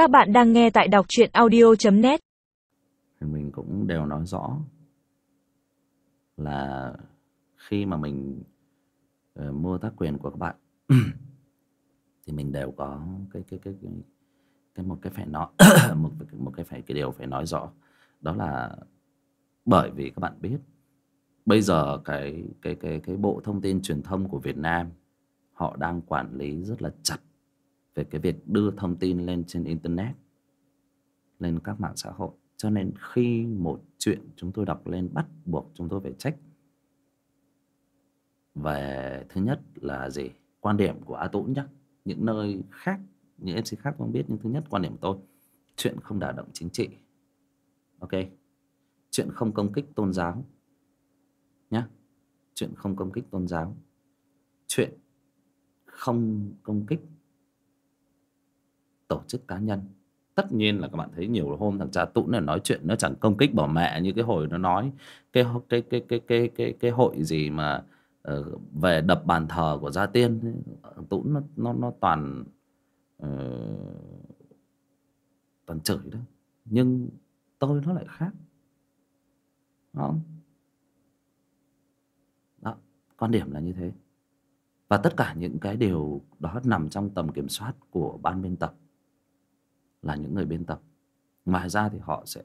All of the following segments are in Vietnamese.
Các bạn đang nghe tại đọc truyện audio.net thì mình cũng đều nói rõ là khi mà mình ờ, mua tác quyền của các bạn thì mình đều có cái cái cái cái, cái một cái phải nói một một cái phải cái điều phải nói rõ. Đó là bởi vì các bạn biết bây giờ cái cái cái cái bộ thông tin truyền thông của Việt Nam họ đang quản lý rất là chặt về cái việc đưa thông tin lên trên internet, lên các mạng xã hội. Cho nên khi một chuyện chúng tôi đọc lên bắt buộc chúng tôi phải trách về thứ nhất là gì? Quan điểm của a tũng nhé những nơi khác, những mc khác không biết, nhưng thứ nhất quan điểm của tôi, chuyện không đả động chính trị. Ok? Chuyện không công kích tôn giáo nhé chuyện không công kích tôn giáo. Chuyện không công kích tổ chức cá nhân. Tất nhiên là các bạn thấy nhiều hôm thằng cha tũng này nói chuyện nó chẳng công kích bỏ mẹ như cái hồi nó nói cái cái cái cái cái cái cái hội gì mà uh, về đập bàn thờ của gia tiên. Ấy. tũng nó nó nó toàn uh, toàn chửi đó. Nhưng tôi nó lại khác. Đúng không? Đó quan điểm là như thế. Và tất cả những cái điều đó nằm trong tầm kiểm soát của ban biên tập là những người biên tập. Ngoài ra thì họ sẽ,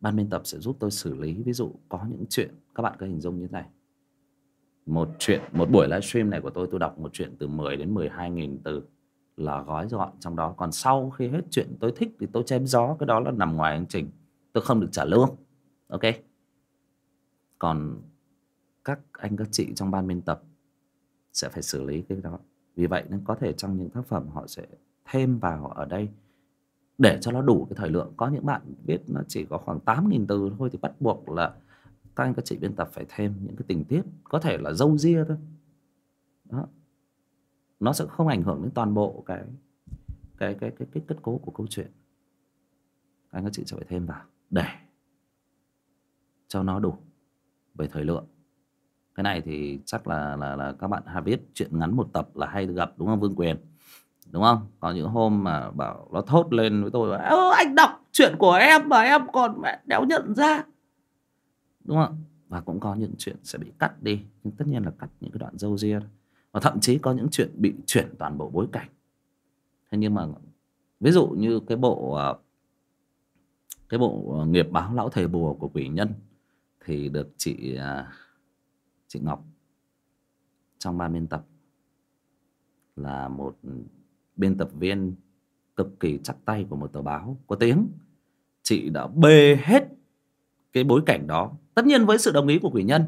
ban biên tập sẽ giúp tôi xử lý, ví dụ có những chuyện, các bạn có hình dung như thế này. Một chuyện, một buổi livestream này của tôi tôi đọc một chuyện từ 10 đến 12 nghìn từ là gói gọn trong đó. Còn sau khi hết chuyện tôi thích thì tôi chém gió, cái đó là nằm ngoài hành trình. Tôi không được trả lương, ok? Còn các anh, các chị trong ban biên tập sẽ phải xử lý cái đó. Vì vậy nên có thể trong những tác phẩm họ sẽ thêm vào ở đây để cho nó đủ cái thời lượng. Có những bạn viết nó chỉ có khoảng 8.000 từ thôi thì bắt buộc là các anh các chị biên tập phải thêm những cái tình tiết, có thể là dâu ria thôi. Đó. Nó sẽ không ảnh hưởng đến toàn bộ cái cái cái cái cái kết cấu của câu chuyện. Các anh các chị sẽ phải thêm vào để cho nó đủ về thời lượng. Cái này thì chắc là là là các bạn hay biết chuyện ngắn một tập là hay gặp, đúng không, Vương Quyền? Đúng không? Có những hôm mà bảo nó thốt lên với tôi "Ơ, anh đọc chuyện của em mà em còn mẹ đéo nhận ra. Đúng không? Và cũng có những chuyện sẽ bị cắt đi nhưng tất nhiên là cắt những cái đoạn dâu ria và thậm chí có những chuyện bị chuyển toàn bộ bối cảnh. Thế nhưng mà ví dụ như cái bộ ờ, cái bộ ờ, nghiệp báo lão thầy bùa của quỷ nhân thì được chị ờ, chị Ngọc trong ban biên tập là một biên tập viên cực kỳ chắc tay của một tờ báo có tiếng. Chị đã bê hết cái bối cảnh đó. Tất nhiên với sự đồng ý của quỷ nhân,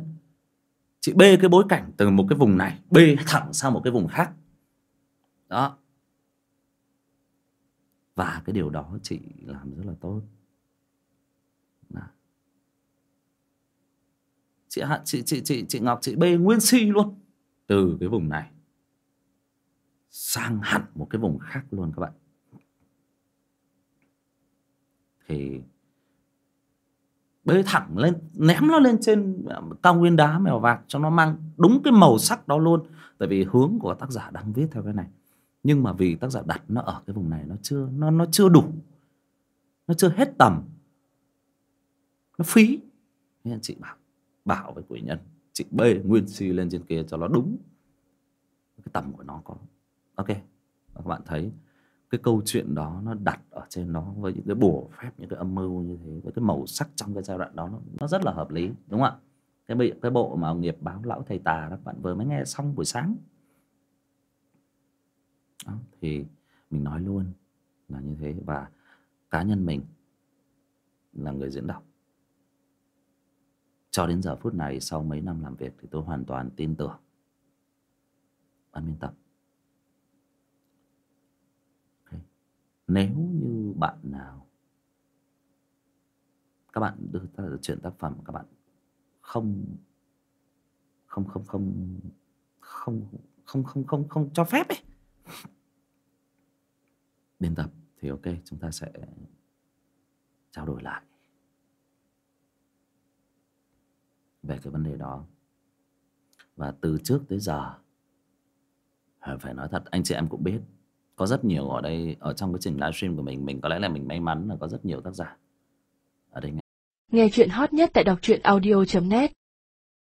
chị bê cái bối cảnh từ một cái vùng này, bê thẳng sang một cái vùng khác. Đó. Và cái điều đó chị làm rất là tốt. Chị chị chị chị chị Ngọc, chị bê nguyên si luôn từ cái vùng này sang hẳn một cái vùng khác luôn các bạn. Thì bê thẳng lên, ném nó lên trên à, cao nguyên đá mèo vạc cho nó mang đúng cái màu sắc đó luôn. Tại vì hướng của tác giả đang viết theo cái này. Nhưng mà vì tác giả đặt nó ở cái vùng này, nó chưa, nó nó chưa đủ. Nó chưa hết tầm. Nó phí. Nên chị bảo bảo với quỷ nhân, chị bê nguyên si lên trên kia cho nó đúng. Cái tầm của nó có ok các bạn thấy cái câu chuyện đó nó đặt ở trên nó với những cái bùa phép những cái âm mưu như thế với cái màu sắc trong cái giai đoạn đó nó, nó rất là hợp lý đúng không ạ? Cái bị cái bộ mà nghiệp báo lão thầy tà đó các bạn vừa mới nghe xong buổi sáng. Đó, thì mình nói luôn là như thế và cá nhân mình là người diễn đọc. Cho đến giờ phút này sau mấy năm làm việc thì tôi hoàn toàn tin tưởng. Ban biên tập Ok nếu như bạn nào các bạn đưa ra chuyện tác phẩm các bạn không không không không không không không không không cho phép ấy, biên tập thì ok, chúng ta sẽ trao đổi lại về cái vấn đề đó. Và từ trước tới giờ, phải nói thật, anh chị em cũng biết có rất nhiều ở đây, ở trong cái trình livestream của mình mình có lẽ là mình may mắn là có rất nhiều tác giả ở đây nghe. Nghe chuyện hot nhất tại đọc truyện audio.net